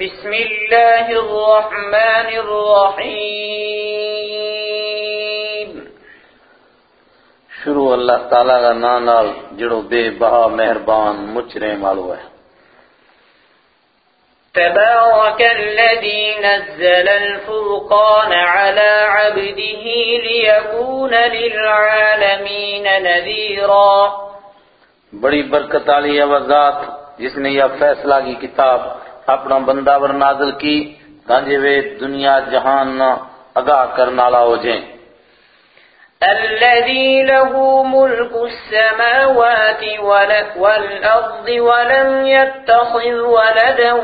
بسم الله الرحمن الرحيم. شروع اللہ تعالیٰ کا نام نال جڑو بے بہا مہربان مچرے مالو ہے۔ تبارك الذي نزل الفرقان على عبده ليكون للعالمين نذيرا بڑی برکت والی ہے ذات جس نے یہ فیصلہ کی کتاب اپنا بندہ ور نازل کی تانجے وے دنیا جہان نہ اگاہ کرنا ہو جائیں۔ الذي له ملك السماوات والأرض ولم يتخذ ولدا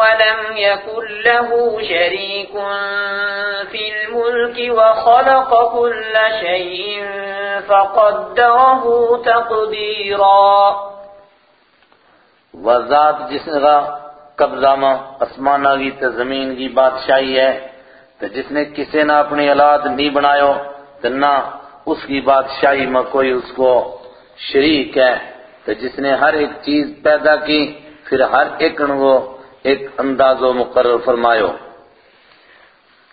ولم يكن له شريك في الملك وخلق كل شيء فقدره تقديرا۔ وہ ذات جس کا قبضہ میں اسمانہ کی تے زمین کی بادشاہی ہے۔ تو جس نے کسی نہ اپنی اولاد نہیں بنایو تو نہ اس کی بادشاہی میں کوئی اس کو شریک ہے۔ تو جس نے ہر ایک چیز پیدا کی، پھر ہر ایک کو ایک انداز و مقرر فرمایو۔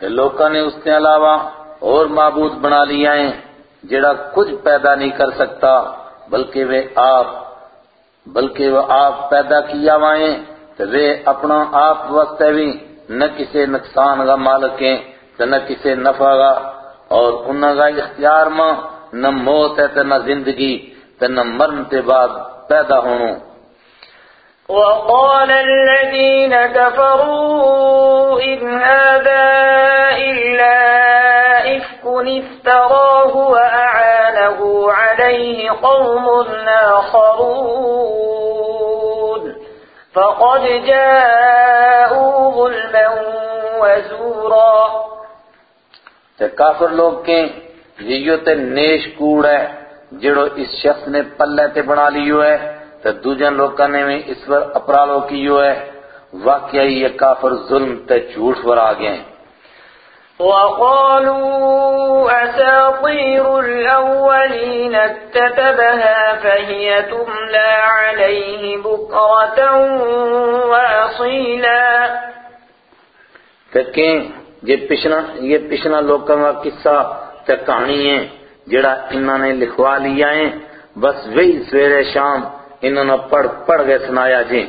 تے لوکاں نے اس کے علاوہ اور معبود بنا لیا ہیں جڑا کچھ پیدا نہیں کر سکتا، بلکہ وہ آپ، بلکہ وہ آپ پیدا کیا وائیں تو وہ اپنا آپ وقت بھی نہ کسی نقصان کا مالک ہیں، تو نہ کسی نفع کا، اور انہوں کا اختیار میں نہ موت ہے تو نہ زندگی، تو نہ مرن کے بعد پیدا ہونوں وقال الذين كفروا إن هذا افتراه وأعانه عليه قوم آخرون فقد جاءوا ظلما وزورا کافر لوگ کے یہ تے نیش کوڑ ہے، جڑو اس شخص نے پلے تے بنا لیو ہے، تے دوجن لوکاں نے بھی اس پر اپرالو کیو ہے۔ واقعی یہ کافر ظلم تے جھوٹ پر آ گئے ہیں۔ وقالوا أساطير الأولين اكتتبها فهي تملى عليه بكرة وأصيلا. تے یہ پچھنا یہ پچھنا لوکاں کا قصہ تے کہانی ہے، جڑا انہوں نے لکھوا لیا ہے۔ بس وہی سویرے شام انہوں نے پڑھ پڑھ کے سنایا جی۔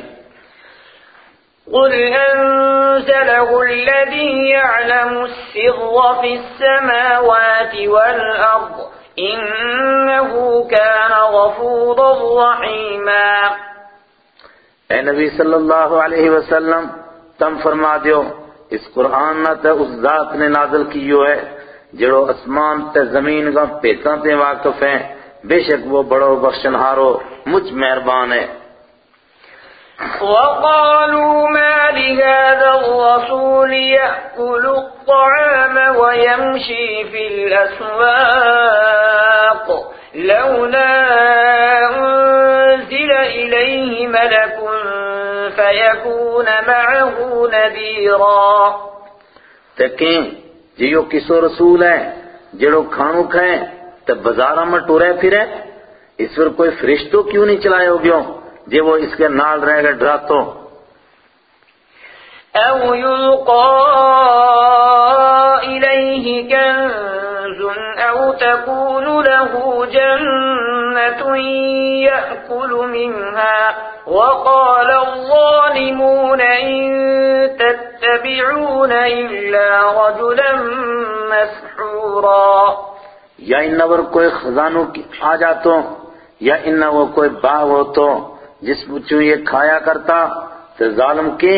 قل أنزله الذي يعلم السر في السماوات والأرض إنه كان غفورا رحيما۔ اے نبی صلی اللہ علیہ وسلم تم فرما دیو اس قرآن نہ تے اس ذات نے نازل کیو ہے جڑو اسمان تے زمین کا پیتاں تے واقف ہیں۔ بے شک وہ بڑو بخشنہارو مجھ مہربان ہے۔ وقالوا ما لهذا الرسول يأكل الطعام ويمشي في الأسواق. لولا أنزل إليه ملك فيكون معه نذيرا. تے کہیں جیو کسو رسول ہے جڑو کھانو کھائیں تے بازارہ میں ٹورے پھرے۔ اس پر کوئی فرشتو کیوں نہیں چلائے ہو گیوں جے وہ اس کے نال رہ گئے ڈراتو أو يلقى إليه كنز أو تكون له جنة يأكل منها وقال الظالمون إن تتبعون إلا رجلا مسحورا یا ان انور کوئی خزانوں کی آ جاتو یا انہ وہ کوئی باغ ہو تو جس پچھو یہ کھایا کرتا، تو ظالم کی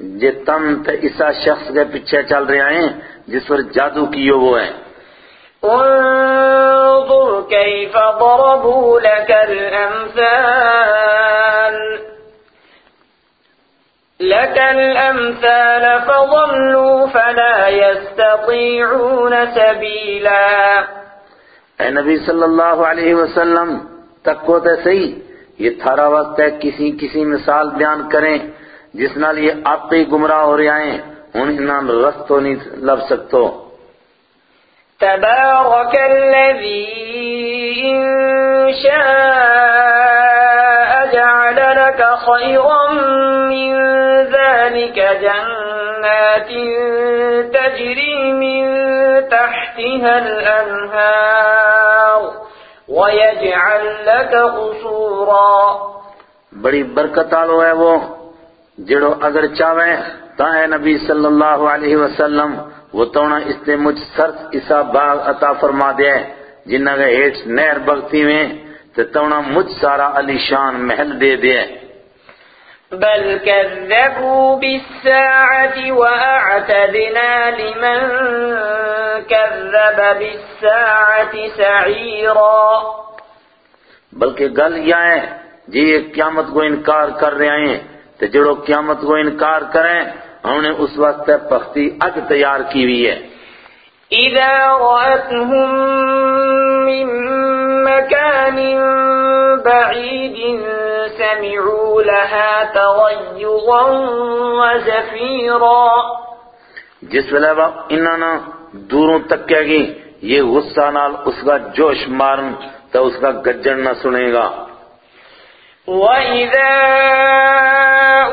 جے تم تے اسا شخص کے پیچھے چل رہے ہیں جس پر جادو کیو وہ ہے انظر كيف ضربوا لك الأمثال لك الأمثال فضلوا فلا يستطيعون سبيلا اے نبی صلی اللہ علیہ وسلم تک کو تے صحیح یہ تھارا وقت ہے کسی کسی مثال بیان کریں۔ جس نال یہ آپ ہی گمراہ ہو رہے ہیں ان انہاں رستو نہیں لب سکتو۔ تبارك الذي إن شاء جعل لك خيرا من ذلك جنات تجري من تحتها الأنهار ويجعل لك قصورا۔ بڑی برکت آلو ہے وہ۔ جڑو اگر چاہیں تا ہے نبی صلی اللہ علیہ وسلم وہ تونا اس نے مجھ سرس اسا باغ عطا فرما دیا ہے جنہ کے ہیٹ نہر بغتی میں تو تونا مجھ سارا علی شان محل دے دیا ہے بل كذبوا بالساعة وأعتدنا لمن كذب بالساعة سعيرا۔ بلکہ گل یہ ہے جی یہ قیامت کو انکار کر رہے ہیں تو جڑو قیامت کو انکار کریں نے اس وقت پختی اگ تیار کی ہوئی ہے۔ إذا رأتهم من مكان بعيد سمعوا لها تغيظا وزفيرا۔ جس ویلے وہ انہاں دوروں تک کہے گی یہ غصہ نال اس کا جوش مارن تو اس کا گجن نہ سنے گا۔ وَإِذَا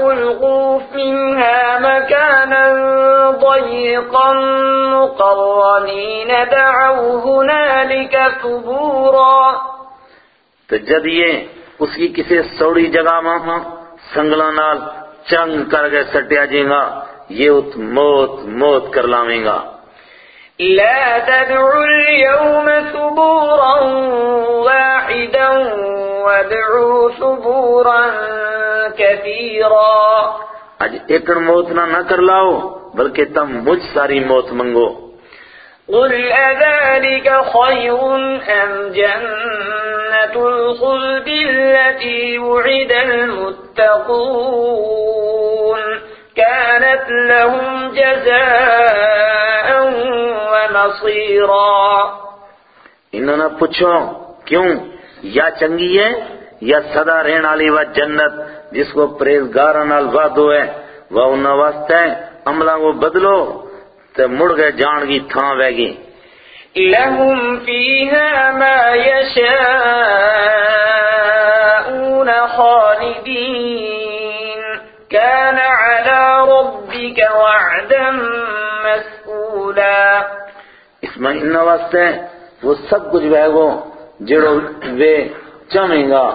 أُلْقُوا فِيهَا مَكَانًا ضَيِّقًا مُقَرَّنِينَ. دَعَوْا هُنَالِكَ ثُبُورًا. تو جد یہ اس کی کسی سوڑی جگہ میں ہاں سنگلا نال چنگ کر کے سٹیا جائیں گا یہ ات موت موت کر لاویں گا۔ لا تدعوا اليوم ثبورا واحدا وادعوا ثبورا كثيرا. آج ایکڑ موت نہ نہ کر لاؤ بلکہ تم مجھ ساری موت منگو۔ قل أذلك خير أم جنة الخلد التي وعد المتقون كانت لهم جزاء ومصيرا. انہوں نے پوچھو کیوں؟ یا چنگی ہے یا سدا رہن والی وہ جنت جس کو پریزگار نال وعدو ہے وہ انہاں واسطے عملہ کو بدلو تے مڑ گئے جان کی تھاں وے گی۔ لهم فيها ما يشاءون خالدين۔ كان على ربك وعدا مسئولا۔ اس میں انہاں واسطے وہ سب کچھ وے گو۔ جڑو وے چمیں گا،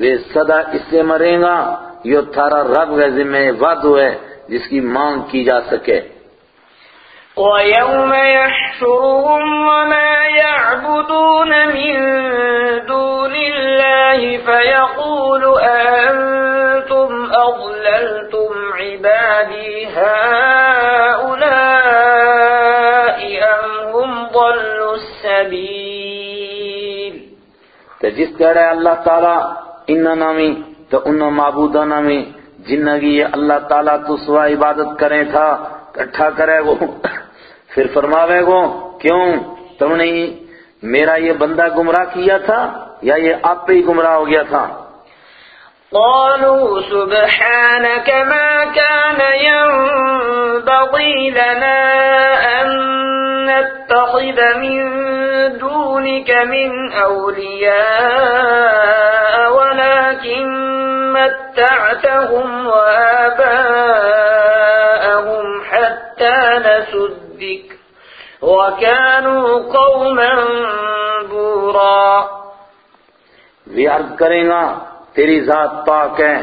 وے سدا اس سے مریں گا یہ تھارا رب کے ذمہ وعدو ہے جس کی مانگ کی جا سکے۔ ويوم يحشرهم وما يعبدون من دون الله فيقول أنتم أضللتم عبادي هؤلاء أم هم ضلوا السبيل تو جس کہہ رہے اللہ تعالیٰ انہا نامی تو انہا معبودہ نامی جنہ کی یہ اللہ تعالیٰ تو سوا عبادت کریں تھا کٹھا کرے گو۔ پھر فرماوے گو، کیوں؟ تم نے میرا یہ بندہ گمراہ کیا تھا یا یہ آپ پہ ہی گمراہ ہو گیا تھا؟ قالوا سبحانك ما كان ينبغي لنا أن نتخذ من دونك من أولياء ولكن متعتهم وآباءهم حتى نسوا الذكر وكانوا قوما بورا وہ عرض کریں گا، تیری ذات پاک ہے۔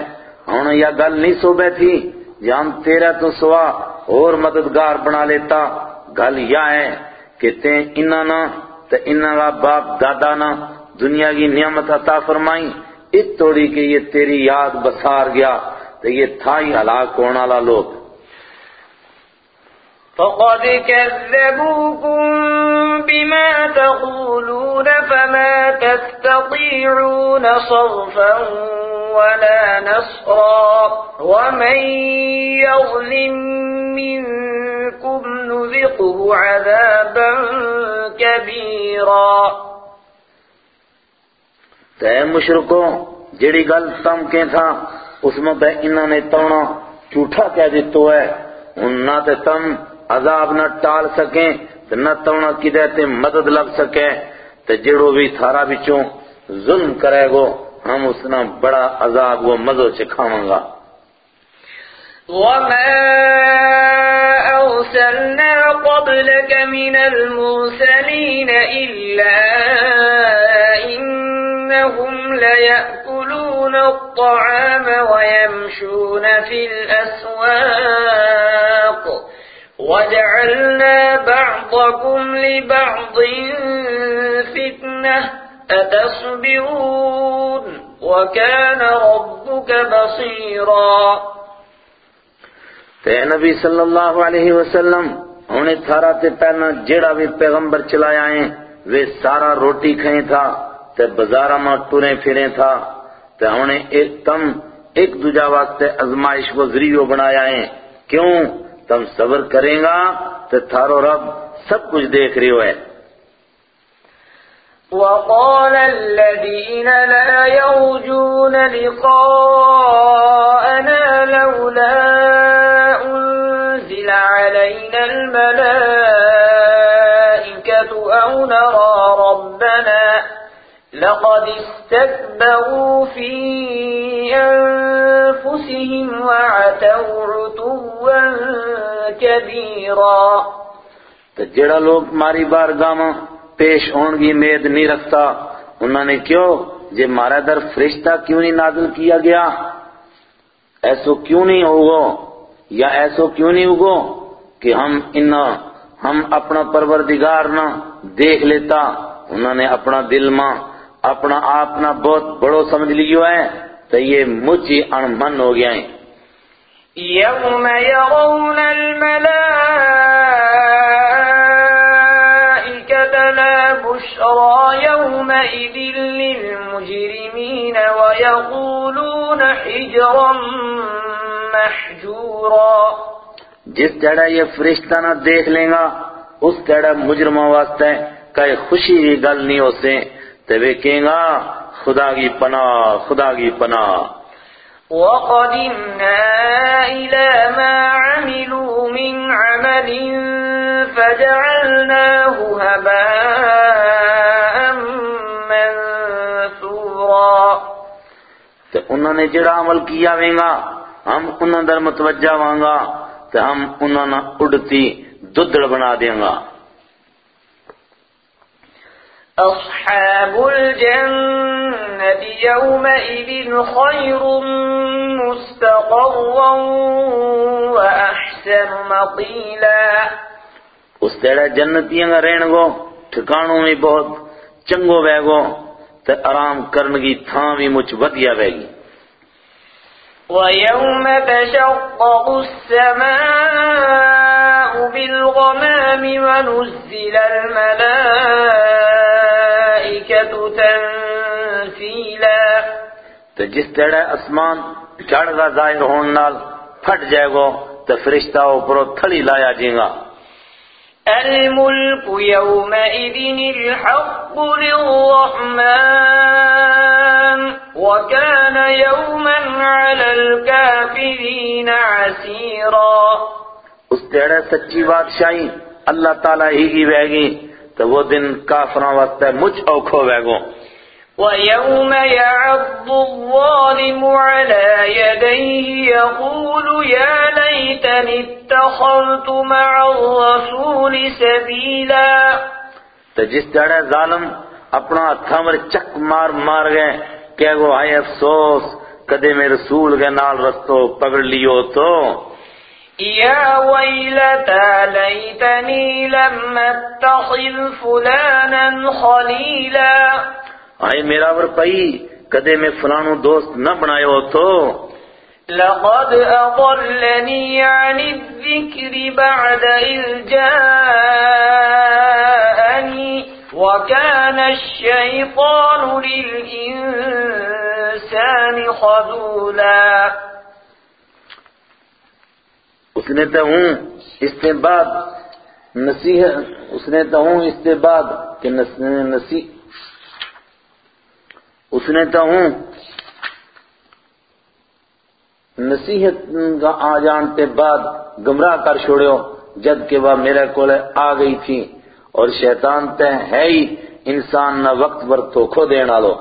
ہن یا گل نہیں سو بیٹھی جہاں تیرا تو سوا اور مددگار بنا لیتا۔ گل یا ہے کہ تیں انہاں نہ تے انہاں کا باپ دادا نہ دنیا کی نعمت عطا فرمائی۔ اس توڑی کہ یہ تیری یاد بسار گیا تو یہ تھا ہی ہلاک ہونے والا لوگ۔ فقد كذبوكم بما تقولون فما تستطيعون صرفا ولا نصرا ومن يظلم منكم نذقه عذابا كبيرا. تے مشرکوں جڑی گل تم کے تھا، اس میں بے انہوں نے تونا جھوٹا کہہ دیتو ہے۔ ان نہ تے تم عذاب نہ ٹال سکیں، تے نہ تونا کدے تے مدد لگ سکے۔ تے جڑو بھی تھارا بچوں ظلم کرے گو ہم اس نہ بڑا عذاب وہ مزو چکھاواں گا۔ وما أرسلنا قبلك من المرسلين إلا إنهم ليأكلون الطعام ويمشون في الأسواق وجعلنا بعضكم لبعض فتنة أتصبرون وكان ربك بصيرا تے نبی صلی اللہ علیہ وسلم انہیں تھارا تے پہنا جیڑا بھی پیغمبر چلایا ہیں وہ سارا روٹی کھائیں تھا، تے بزارہ میں ٹوریں پھریں تھا۔ تے انہیں ایک تم ایک دوجہ واسطے ازمائش کو ذریعہ بنایا ہیں۔ کیوں؟ تم صبر کریں گا، تے تھارو رب سب کچھ دیکھ رہی ہوئے وقال الذين لا يرجون لقاءنا لولا أنزل علينا الملائكة أو نرى ربنا لقد استكبروا في أنفسهم وعتوا عتوا كبيرا. لوگ ماری بارگاہ میں پیش ہون کی امید نہیں رکھتا۔ انہوں نے کیوں جے مارا در فرشتہ کیوں نہیں نازل کیا گیا؟ ایسو کیوں نہیں ہوگو؟ یا ایسو کیوں نہیں ہوگو کہ ہم ان، ہم اپنا پروردگار نہ دیکھ لیتا؟ انہوں نے اپنا دل ماں، اپنا آپنا بہت بڑو سمجھ لیو ہے، تو یہ مجھ ہی انمن ہو گیا ہے۔ يوم يرون الملائكة لا بشرى يومئذ للمجرمين ويقولون حجرا محجورا جس جڑا یہ فرشتہ نہ دیکھ لیں گا، اس جڑا مجرمہ واسطے کئی خوشی کی گل نہیں ہو سے تو وہ کہیں گا، خدا کی پناہ، خدا کی پناہ۔ وقدمنا إلى ما عملوا من عمل فجعلناه هباء منثورا. تو انہوں نے جڑا عمل کیا وینگا ہم انہوں در متوجہ وانگا تو ہم انہوں نے اڑتی ددڑ بنا دیں گا۔ أصحاب الجنة يومئذ خير مستقرا وأحسن مقيلا. اس تیڑا جنتیاں گا رہن گو ٹھکانوں میں بہت چنگو بے گو تے آرام کرن کی تھاں بھی مجھ ودیا بے گی۔ ويوم تشقق السماء بالغمام ونزل الملائكة تنزيلا تو جس تیڑا اسمان چڑھ گا ظاہر ہون نال پھٹ جائے گو تو فرشتہ اوپروں تھلی لایا جیں گا۔ الملك يومئذ الحق للرحمن وكان يوما على الكافرين عسيرا اس تیڑے سچی بادشاہی اللہ تعالیٰ ہی کی بے گی۔ تو وہ دن کافراں واسطے مجھ اوکھو بے گو ويوم يعض الظالم على يديه يقول يا ليتني اتخذت مع الرسول سبيلا۔ تو جس جڑے ظالم اپنا تھمر چک مار مار گئے کہ گو آئے افسوس کدے میں رسول کے نال رستو پکڑ لیو تو؟ يا ويلتى ليتني لم اتخذ فلانا خليلا. آئے میرا ور پئی کدے میں فلانو دوست نہ بنائے ہو تو لقد أضلني عن الذكر بعد إذ جاءني وكان الشيطان للإنسان خذولا. اس نے تو ہوں اس کے بعد نصیحت اس نے تو ہوں اس کے بعد کہ نصیح اس نے تو ہوں نصیحت کا آ جان کے بعد گمراہ کر چھوڑیو جد کہ وہ میرے کول آ گئی تھی اور شیطان تے ہے ہی انسان نہ وقت پر دھوکھو دینا لو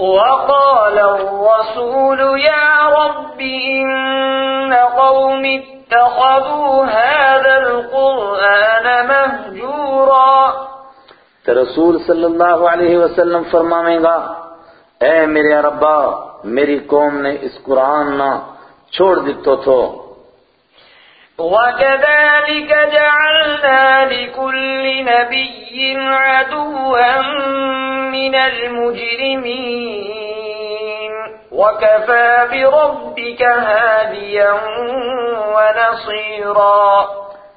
وقال الرسول يا رب إن قوم اتخذوا هذا القرآن مهجورا. تو رسول صلی اللہ علیہ وسلم فرماویں گا اے میرے ربا میری قوم نے اس قرآن نہ چھوڑ دیتو تھو وكذلك جعلنا لكل نبي عدوا من المجرمين. وكفى بربك هاديا ونصيرا.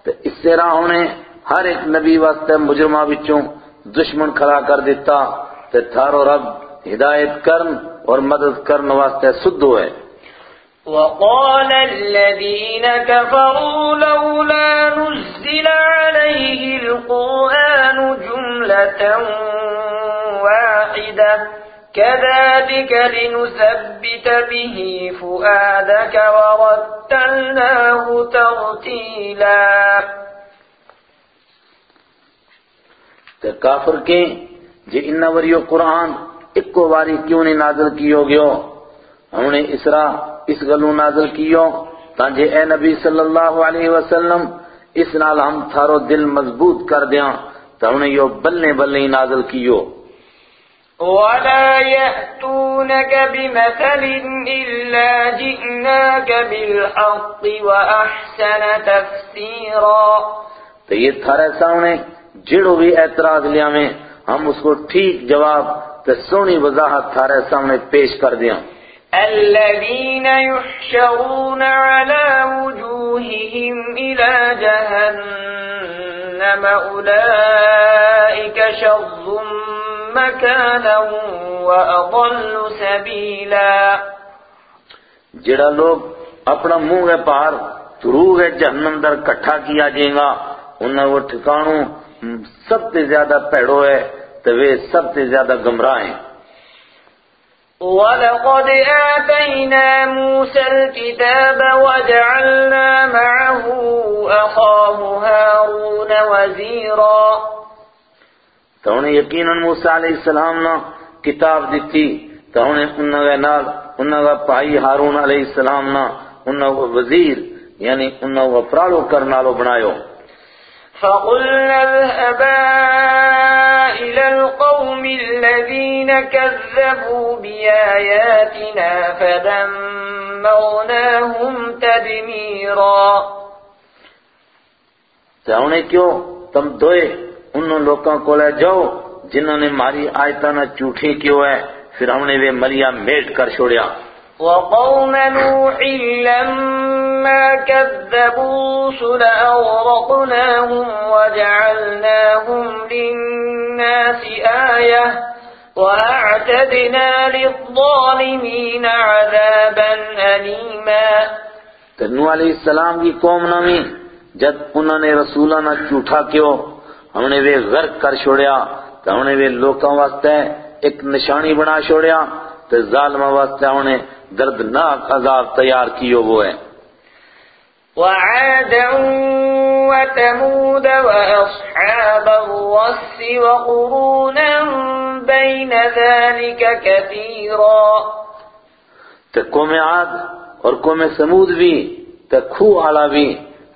تو اس سے راہوں نے ہر ایک نبی واسطے مجرمہ بچوں دشمن کھڑا کر دیتا تو تھارو رب ہدایت کرن اور مدد کرن واسطے سدھو ہے وقال الذين كفروا لولا نزل عليه القرآن جملة واحدة. كذلك لنثبت به فؤادك ورتلناه ترتيلا. تو کافر کے جے انہ وریو قرآن ایک کو باری کیوں نہیں نازل کیو گیو؟ ہم نے اسرا اس گلوں نازل کیو؟ تاں تانجے اے نبی صلی اللہ علیہ وسلم اس نال ہم تھارو دل مضبوط کر دیاں، تو ہم نے یو بلنے بلنے نازل کیو۔ ولا يأتونك بمثل إلا جئناك بالحق وأحسن تفسيرا تو یہ تھارے سامنے جڑو بھی اعتراض لیا میں ہم اس کو ٹھیک جواب تو سونی وضاحت تھارے سامنے پیش کر دیا۔ الذين يحشرون على وجوههم إلى جهنم أولئك شر مكانا وأضل سبيلا. جڑا لوگ اپنا منہ ہے پار ترو ہے جہنم در کٹھا کیا جائے گا انہیں وہ ٹھکانوں سب سے زیادہ پیڑو ہے تو وہ سب سے زیادہ گمراہ ہیں۔ وَلَقَدْ آتَيْنَا مُوسَى الْكِتَابَ وَجَعَلْنَا مَعَهُ أَخَاهُ هَارُونَ وَزِيرًا۔ تو انہیں یقیناً موسیٰ علیہ السلام نے کتاب دیتی تو انہیں انہوں نے نال انہوں نے پائی ہارون علیہ السلام نے انہوں نے وزیر یعنی انہوں نے پرالو کرنالو بنایو۔ فَقُلْنَا اذْهَبَا إِلَى الْقَوْمِ الَّذِينَ كَذَّبُوا بِآيَاتِنَا فَدَمَّرْنَاهُمْ تَدْمِيرًا۔ تو انہیں کیوں تم دوئے؟ انہوں لوگوں کو لے جاؤ جنہوں نے ماری آیتاں نہ چوٹھی کیوں ہے پھر ہم نے وہ مریا میٹ کر چھوڑیا۔ وقوم نوح لما كذبوا رسل أغرقناهم وجعلناهم للناس آية وأعتدنا للظالمين عذابا أليما. تنو علیہ السلام کی قوم نامی جب انہوں نے رسولہ نہ چوٹھا کیوں ہم نے وہ غرق کر چھوڑیا تو ہم نے وہ لوکاں واسطے ایک نشانی بنا چھوڑیا تو ظالمہ واسطے ہم نے دردناک عذاب تیار کیو وہ ہے۔ وعادا وثمود وأصحاب الرس وقرونا بين ذلك كثيرا تو قوم عاد اور قوم سمود بھی تو کھو آلا بھی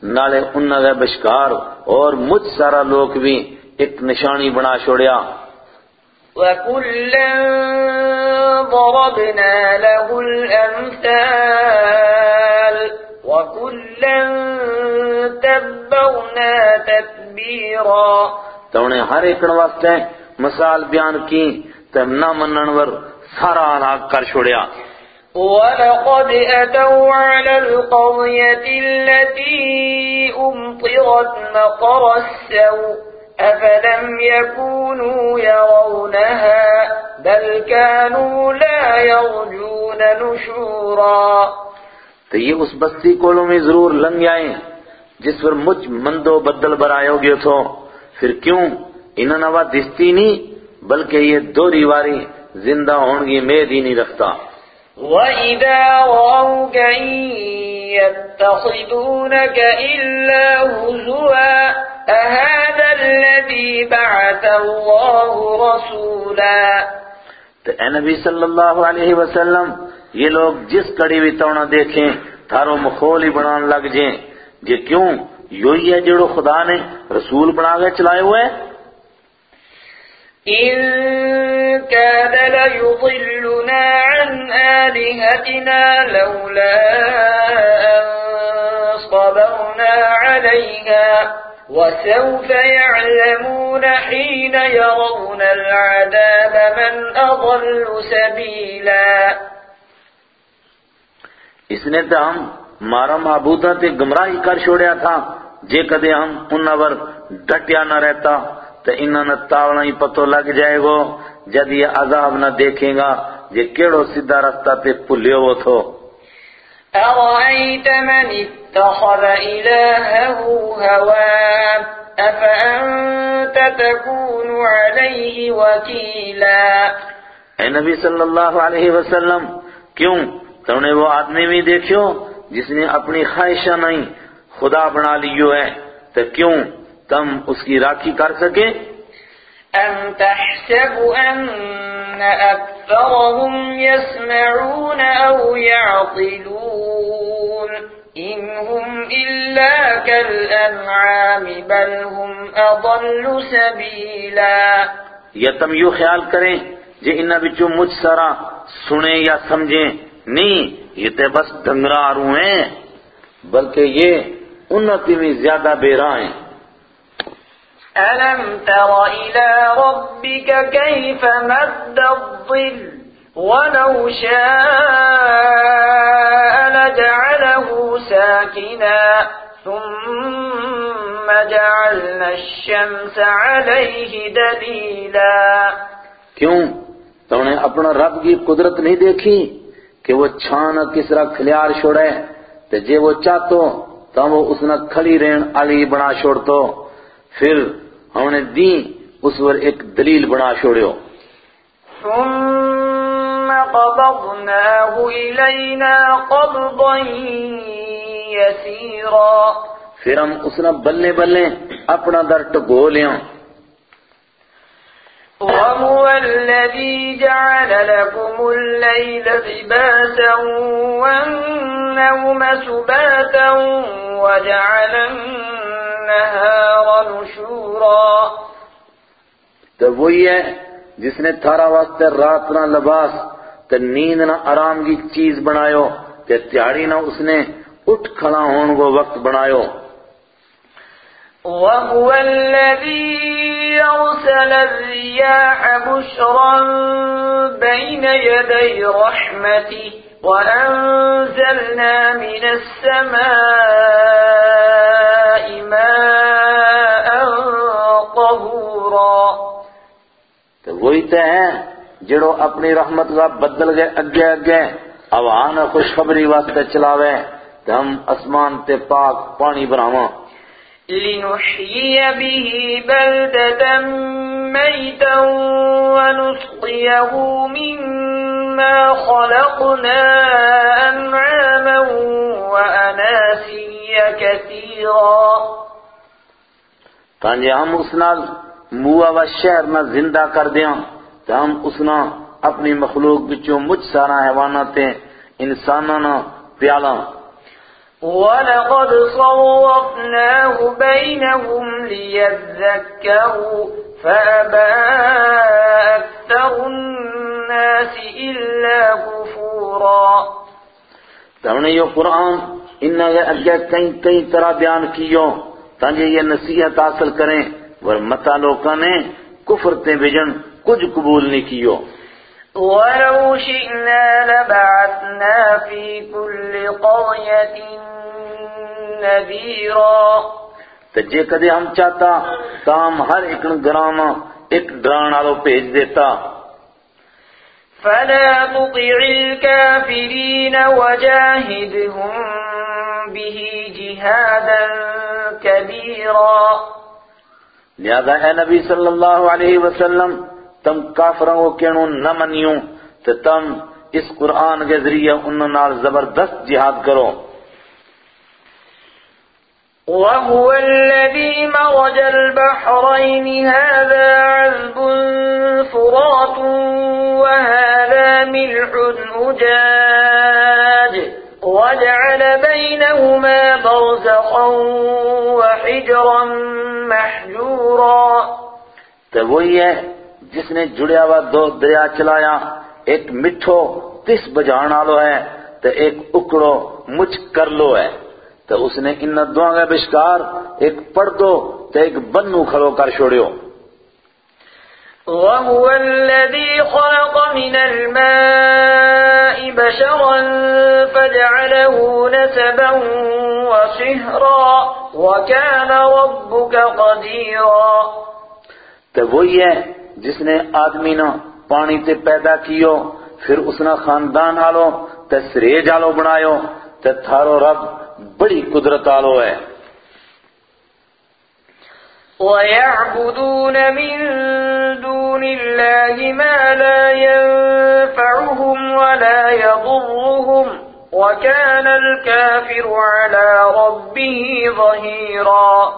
نالے انہوں نے بشکار اور مجھ سارا لوگ بھی ایک نشانی بنا چھوڑیا۔ وكلا ضربنا له الأمثال وكلا تبرنا تتبيرا۔ تو انہیں ہر ایک واسطے مثال بیان کی تم نہ مننور سارا ہلاک کر چھوڑیا۔ ولقد أتوا على القرية التي أمطرت مطر السوء أفلم يكونوا يرونها بل كانوا لا يرجون نشورا تو یہ اس بستی کولوں میں ضرور لنگ آئیں جس پر مجھ مندو بدل برائے ہو گئے تھو پھر کیوں انہوں نوا دستی نہیں بلکہ یہ دو ریواری زندہ ہونگی مید ہی نہیں رکھتا وَإِذَا رَوْكَ إِن يَتَّخِذُونَكَ إِلَّا هُزُوًا أَهَذَا الَّذِي بَعَثَ اللَّهُ رَسُولًا تو اے نبی صلی اللہ علیہ وسلم، یہ لوگ جس کڑی بھی تونا دیکھیں تھارو مخول ہی بنان لگ جائیں یہ کیوں؟ یوں ہی ہے جڑو خدا نے رسول بنا کے چلائے ہوئے۔ إِن كَادَ لَيُضِلُّنَا عَنْ آلِهَتِنَا لَوْلَا أَن صَبَرْنَا عَلَيْهَا وَسَوْفَ يَعْلَمُونَ حِينَ يَرَوْنَ الْعَذَابَ مَنْ أَضَلُّ سَبِيلًا. اس نے تو ہم مارا معبودہ تے گمراہی کر چھوڑیا تھا، جے کدے ہم انہاں ور ڈٹیا نہ رہتا۔ تو انہاں نہ تاونا ہی پتو لگ جائے گو جد یہ عذاب نہ دیکھیں گا یہ کیڑو سیدھا رستہ تے پلیو وہ تھو۔ أَرَأَيْتَ مَنِ اتَّخَذَ إِلَهَهُ هَوَاهُ أَفَأَنْتَ تَكُونُ عَلَيْهِ وَكِيلًا؟ اے نبی صلی اللہ علیہ وسلم کیوں؟ تو نے وہ آدمی بھی دیکھو جس نے اپنی خواہشہ نہیں خدا بنا لیو ہے۔ تو کیوں؟ تم اس کی راکھی کر سکے۔ أَمْ تَحْسَبُ أَنَّ أَكْثَرَهُمْ يَسْمَعُونَ أَوْ يَعْقِلُونَ إِنْ هُمْ إِلَّا كَالْأَنْعَامِ بَلْ هُمْ أَضَلُّ سَبِيلًا۔ یا تم یوں خیال کریں جے انہاں بچوں مجھ سارا سنیں یا سمجھیں۔ نہیں یہ تے بس ڈنگرا آرو ہیں بلکہ یہ انتی میں زیادہ بے راہ ہیں۔ أَلَمْ تَرَ إِلَى رَبِّكَ كَيْفَ مَدَّ الظِّلِّ وَلَوْ شَاءَ لَجَعَلَهُ سَاكِنًا ثُمَّ جَعَلْنَا الشَّمْسَ عَلَيْهِ دَلِيلًا کیوں؟ تو انہیں اپنا رب کی قدرت نہیں دیکھی کہ وہ چھان کس طرح کھلیار چھوڑے تو جے وہ چاہتو تو وہ اس نے کھلی رین علی بنا چھوڑتو پھر ہم نے دی اس پر ایک دلیل بنا چھوڑیو۔ ثم قبضناه إلينا قبضا يسيرا۔ پھر ہم اس نے بلے بلے اپنا در ٹکو لیاں۔ وهو الذي جعل لكم الليل لباسا والنوم سباتا وجعل النهار نشورا۔ تو وہی ہے جس نے تھارا واسطے رات نہ لباس تے نیند نہ آرام کی چیز بنایو تے تیاری نہ اس نے اٹھ کھڑا ہون کو وقت بنایو وهو الذي أرسل الرياح بشرا بين يدي رحمته وأنزلنا من السماء ماء طهورا تو وہی تو ہے جڑو اپنی رحمت کا بدل گئے اگے اگے اوان خوشخبری واسطے چلاوے تو ہم اسمان تے پاک پانی بناواں۔ لنحيي به بلدة ميتا ونسقيه مما خلقنا أنعاما وأناسيا كثيرا تانجے ہم اس نال موہ و شہر نہ زندہ کر دیاں تو ہم اس نہ اپنی مخلوق بچوں مجھ سارا حیوانات انساناں نہ پیالاں ولقد صوفناه بينهم ليذكروا فأبى أكثر الناس إلا كفورا تو ہم نے یہ قرآن انہا کے اگے کئی کئی طرح بیان کیوں تانجے یہ نصیحت حاصل کریں ور متا لوکاں نے کفر تے بجن کچھ قبول نہیں کیوں ولو شئنا لبعثنا في كل قرية نذيرا. تو جے کدے ہم چاہتا تو ہم ہر ایک گرام ایک ڈران آلو بھیج دیتا۔ فلا تطع الكافرين وجاهدهم به جهادا كبيرا. لہذا اے نبی صلی اللہ علیہ وسلم، تم کافروں کو کہنوں نہ منیوں تو تم اس قرآن کے ذریعے انہوں نال زبردست جہاد کرو۔ وهو الذي مرج البحرين هذا عذب فرات وهذا ملح أجاج وجعل بينهما برزخا وحجرا محجورا تو وہی ہے جس نے جڑیا ہوا دو دریا چلایا، ایک مٹھو تس بجان آلو ہے، تو ایک اکڑو مچ کر لو ہے۔ تو اس نے ان دعا کا بشکار ایک پڑ دو تو ایک بنو کھڑو کر چھوڑیو۔ وهو الذي خلق من الماء بشرا فجعله نسبا وصهرا وكان ربك قديرا۔ تو وہی ہے جس نے آدمی نہ پانی تے پیدا کیو پھر اس نے خاندان آلو تے سریج آلو بنایو تے تھارو رب بڑی قدرت آلو ہے۔ ويعبدون من دون الله ما لا ينفعهم ولا يضرهم وكان الكافر على ربه ظهيرا۔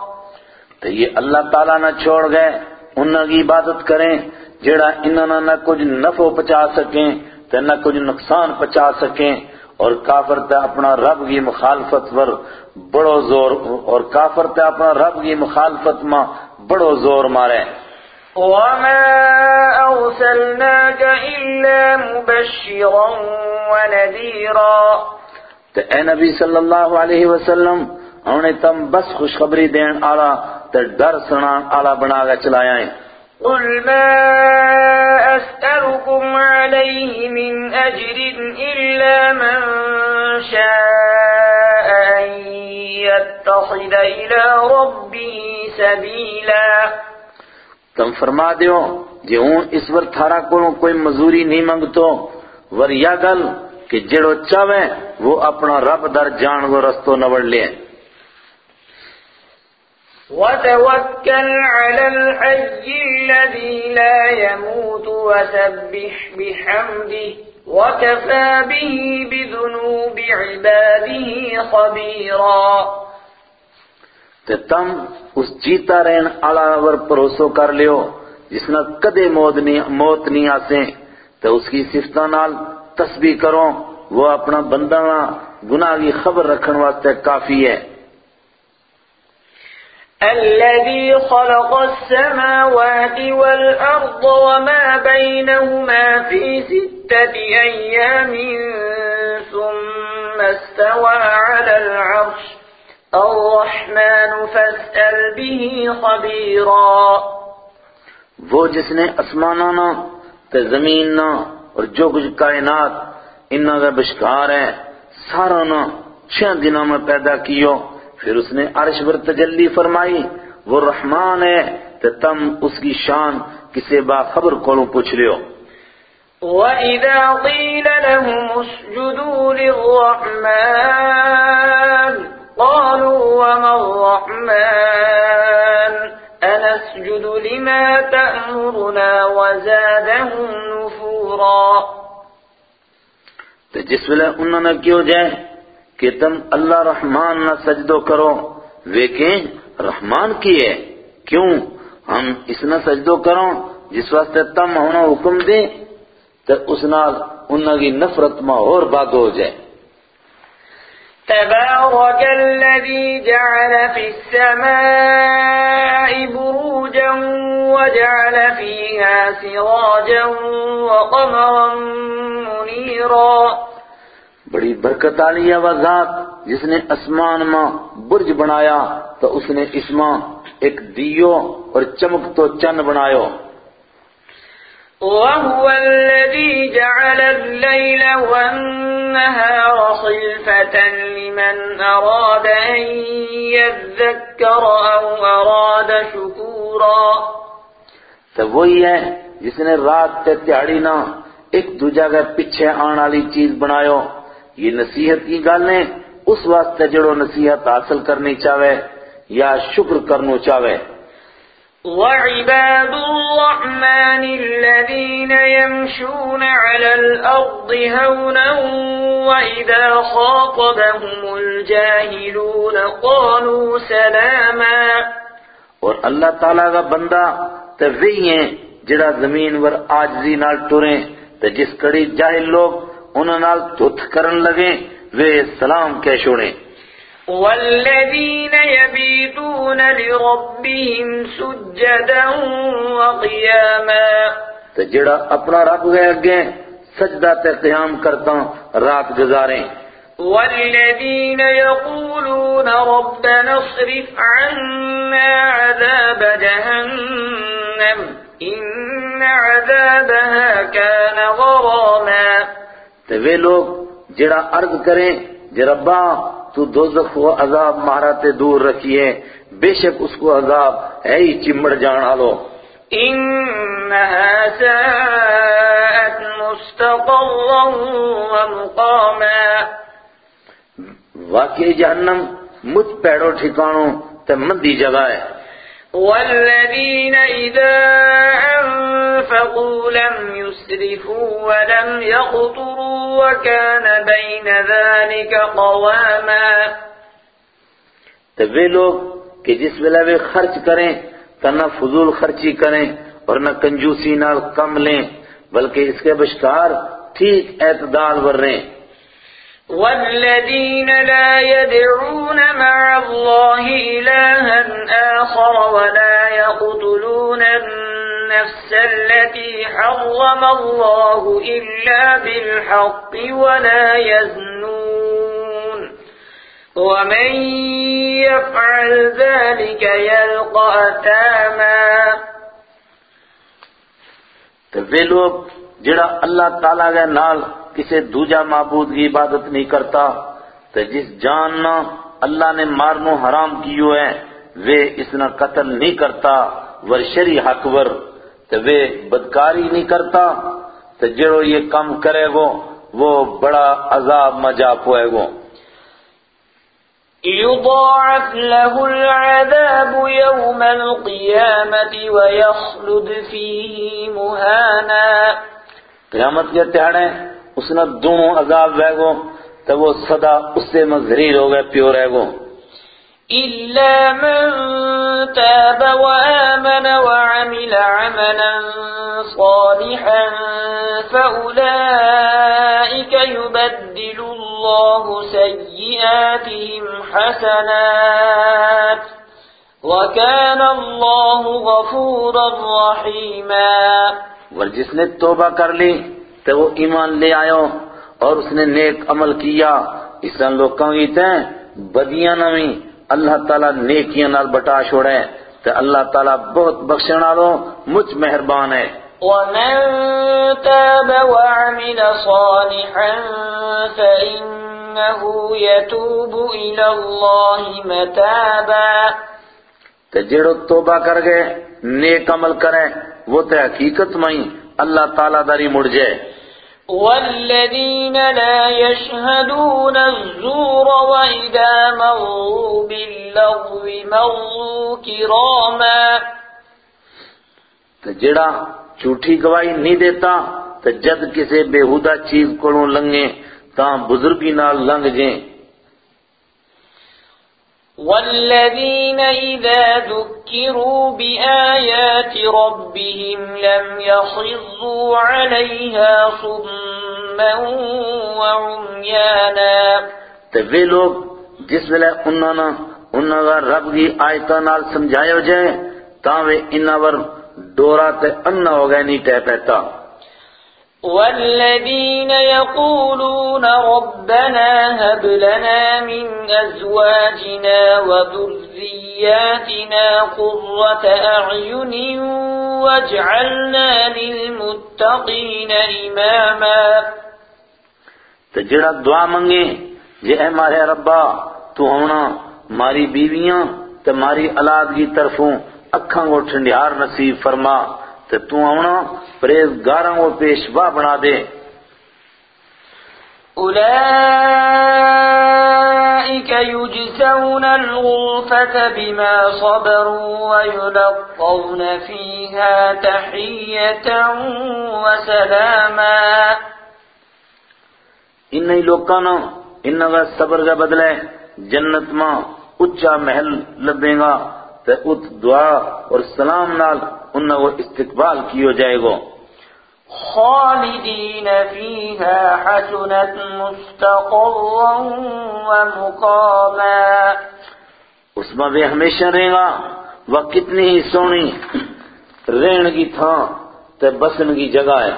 تو یہ اللہ تعالیٰ نہ چھوڑ گئے انہوں کی عبادت کریں جڑا انہوں نے نہ کچھ نفع پچا سکیں تو نہ کچھ نقصان پچا سکیں۔ اور کافر تے اپنا رب کی مخالفت پر بڑو زور اور کافر تے اپنا رب کی مخالفت میں بڑو زور مارے۔ وما أرسلناك إلا مبشرا ونذيرا۔ تو اے نبی صلی اللہ علیہ وسلم انہیں تم بس خوشخبری دین آلا تے ڈر سنا آلا بنا گا چلایا ہیں قل ما أسألكم عليه من أجر إلا من شاء أن يتخذ إلى ربه سبيلا تم فرما دیو جی ہوں اس ور تھارا کو کوئی مزوری نہیں منگتو، ور یا گل کہ جڑو چاوے وہ اپنا رب در جان وہ رستو نوڑ لے۔ وتوكل على الحي الذي لا يموت وسبح بحمده وكفى به بذنوب عباده خبيرا تے تم اس جیتا رہن آلا ور پروسو کر لیو جس نے کدے موت نہیں موت نہیں آسیں تے اس کی صفتہ نال تسبیح کرو۔ وہ اپنا بندنا گناہ کی خبر رکھن واسطے کافی ہے۔ الذي خلق السماوات والأرض وما بينهما في ستة أيام ثم استوى على العرش. الرحمن فاسأل به خبيرا. وہ جس نے اسمانانا تے زمیننا اور جو کچھ کائنات انہاں کا بشکار ہے سارا نا چھ دنوں میں پیدا کیو۔ پھر اس نے عرش پر تجلی فرمائی وہ رحمان ہے تے تم اس کی شان کسے با خبر کولوں پوچھ لیو وَإِذَا قِيلَ لَهُمُ اسْجُدُوا لِلرَّحْمَنِ قَالُوا وَمَا الرَّحْمَنُ؟ أَنَسْجُدُ لِمَا تَأْمُرُنَا وَزَادَهُمْ نُفُورًا۔ تو جس ویلے انہوں نے کیوں جائے؟ کہ تم اللہ رحمان نہ سجدو کرو۔ ویکیں، رحمان کی ہے۔ کیوں؟ ہم اس نہ سجدو کرو جس واسطے تم ہونا حکم دے تو اس نال انہوں کی نفرت میں اور بات ہو جائے۔ تبارك الذي جعل في السماء بروجا وجعل فيها سراجا وقمرا منيرا بڑی برکت آلی ہے وہ ذات جس نے اسمان میں برج بنایا تو اس نے اس میں ایک دیو اور چمک تو چند بنایو وهو الذي جعل الليل والنهار خلفة لمن أراد أن يذكر أو أراد شكورا۔ تو وہی ہے جس نے رات تے تیاڑی نہ ایک دوجہ کے پیچھے آن والی چیز بنایو یہ نصیحت کی گالیں اس واسطے جڑو نصیحت حاصل کرنی چاہے یا شکر کرنو چاہے۔ وعباد الرحمن الذين يمشون على الأرض هونا وإذا خاطبهم الجاهلون قالوا سلاما۔ اور اللہ تعالیٰ کا بندہ تو وہی ہیں جڑا زمین ور آجزی نال ٹریں تو جس کڑی جاہل لوگ انہوں نال تتھ کرن لگیں وہ سلام کہہ چھوڑیں والذين يبيتون لربهم سجدا وقياما۔ تو جڑا اپنا رب گئے اگے سجدہ تے قیام کرتا رات گزاریں۔ والذين يقولون ربنا اصرف عنا عذاب جهنم إن عذابها كان غراما۔ تو وہ لوگ جڑا عرض کریں جے ربا تو دوزخ و عذاب مہارا تے دور رکھیے بے شک اس کو عذاب ہے ہی چمڑ جانا لو إنها ساءت مستقرا ومقاما۔ واقعی جہنم مجھ پیڑو ٹھکانوں تے مندی جگہ ہے۔ والذين إذا أنفقوا لم يسرفوا ولم يقتروا وكان بين ذلك قواما. تو وہ لوگ کہ جس ویلے وہ خرچ کریں تو نہ فضول خرچی کریں اور نہ کنجوسی نہ کم لیں، بلکہ اس کے بشکار ٹھیک اعتدال ور رہیں۔ والذين لا يدعون مع الله إلها آخر ولا يقتلون النفس التي حرم الله إلا بالحق ولا يزنون. ومن يفعل ذلك يلقى أثاما. تو وہ لوگ جڑا اللہ تعالیٰ نال کسے دوجا معبود کی عبادت نہیں کرتا تو جس جان نہ اللہ نے مارنو حرام کیو ہے وہ اس نہ قتل نہیں کرتا ورشری حق ور تو وہ بدکاری نہیں کرتا تو جڑو یہ کم کرے گو وہ بڑا عذاب مجا پوئے گو۔ يضاعف له العذاب يوم القيامة ويخلد فيه مهانا۔ قیامت کے تہاڑے اس نے دونوں عذاب بہ گو تو وہ صدا اس سے مزریر ہو گئے پیو رہ گو۔ إلا من تاب وآمن وعمل عملا صالحا فأولئك يبدل الله سيئاتهم حسنات وكان الله غفورا رحيما۔ اور جس نے توبہ کر لی تو وہ ایمان لے آئو اور اس نے نیک عمل کیا۔ اس طرح لوگوں کی تیں بدیاں نویں اللہ تعالیٰ نیکیاں نال بٹا چھوڑے۔ تو اللہ تعالیٰ بہت بخشن والو مجھ مہربان ہے۔ ومن تاب وعمل صالحا فإنه يتوب إلى الله متابا۔ تو جڑو توبہ کر گئے نیک عمل کریں وہ تو حقیقت میں اللہ تعالیٰ داری مڑ جائے۔ والذين لا يشهدون الزور وإذا مروا باللغو مروا كراما تو جڑا جھوٹی گواہی نہیں دیتا تو جد کسے بےہودہ چیز کو لنگے تاں بزرگی نال لنگ جیں والذين إذا ذكروا بآيات ربهم لم يخروا عليها صما وعميانا تے وہ لوگ جس ویلے انہاں نا انہاں دا رب کی آیتاں نال سمجھایا جائے تاں وہ انہاں ور ڈورا تے انہ ہو گئے نہیں ٹہ پہتا والذين يقولون ربنا هب لنا من أزواجنا وذرياتنا قرة أعين واجعلنا للمتقين إماما. تو جڑا دعا منگے، جے اے مارے ربا، تو ہونا ماری بیویاں تے ماری اولاد کی طرفوں اکھاں کو ٹھنڈیار نصیب فرما۔ تے تو آونا پریزگاراں کو پیشوا بنا دے۔ أولئك يجزون الغرفة بما صبروا ويلقون فيها تحية وسلاما۔ ان ہی لوکاں نا انہاں کا صبر کا بدلہ ہے جنت ماں اچا محل لبے گا۔ تے ات دعا اور سلام نال انہاں کو استقبال کیو جائے گا خالدين فيها حسنت مستقرا ومقاما اس میں بھی ہمیشہ رہے گا وہ کتنی ہی سونی رہن کی تھا تے بسن کی جگہ ہے۔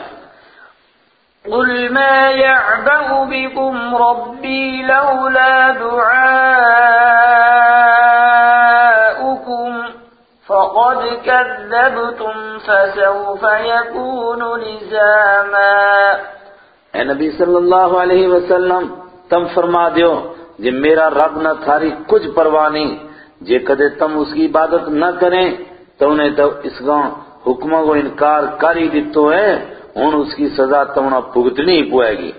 قل ما يعبأ بكم ربي لولا دعاؤكم فقد كذبتم فسوف يكون لزاما اے نبی صلی اللہ علیہ وسلم، تم فرما دیو جے میرا رب نہ تھاری کچھ پرواہ نہیں۔ جے کدے تم اس کی عبادت نہ کریں، تو انہیں تو اس کا حکموں کو انکار کر ہی دیتو ہے۔ ہن اس کی سزا تمنا بھگتنی ہی پوئے گی۔